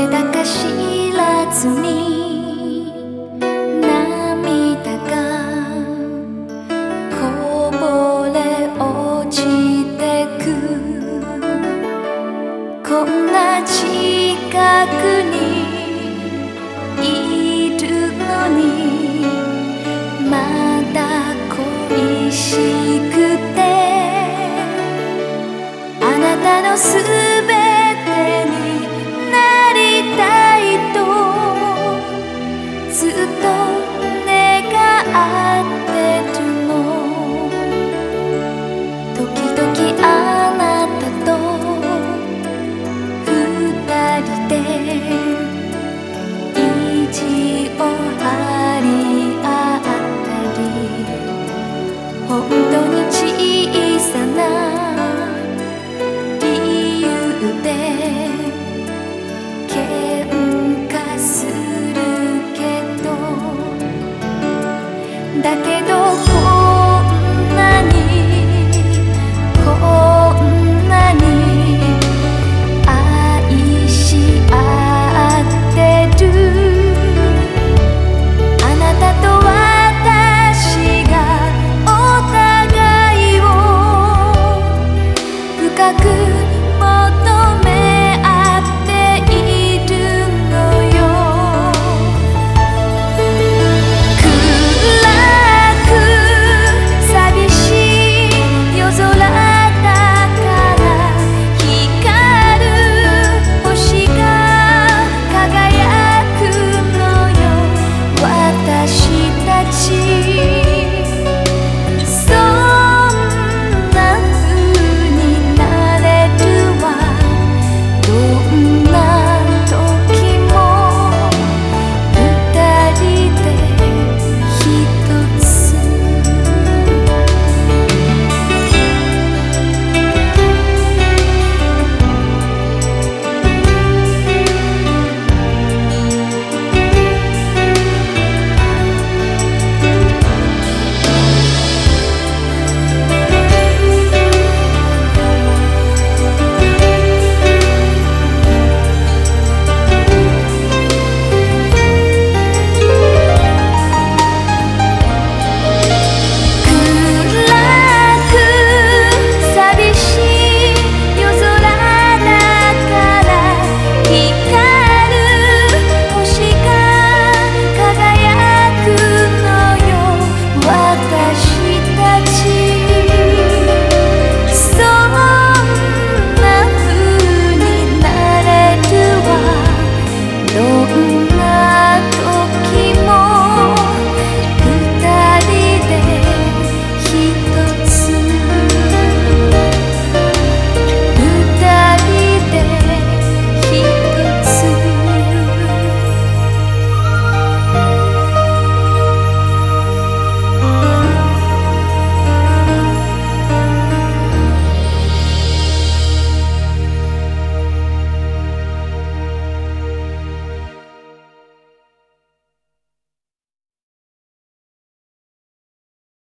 れだか知らずにだけどこ